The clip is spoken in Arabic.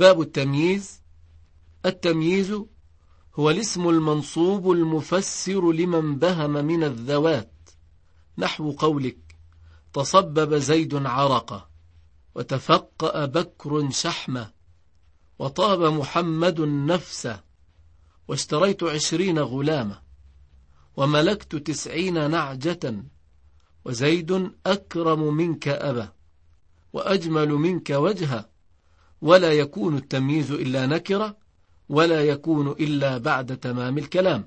باب التمييز. التمييز هو الاسم المنصوب المفسر لمن بهم من الذوات. نحو قولك تصبب زيد عرقه وتفقأ بكر شحمه وطاب محمد نفسه واشتريت عشرين غلامة وملكت تسعين نعجة وزيد أكرم منك أبا وأجمل منك وجها ولا يكون التمييز إلا نكرة ولا يكون إلا بعد تمام الكلام.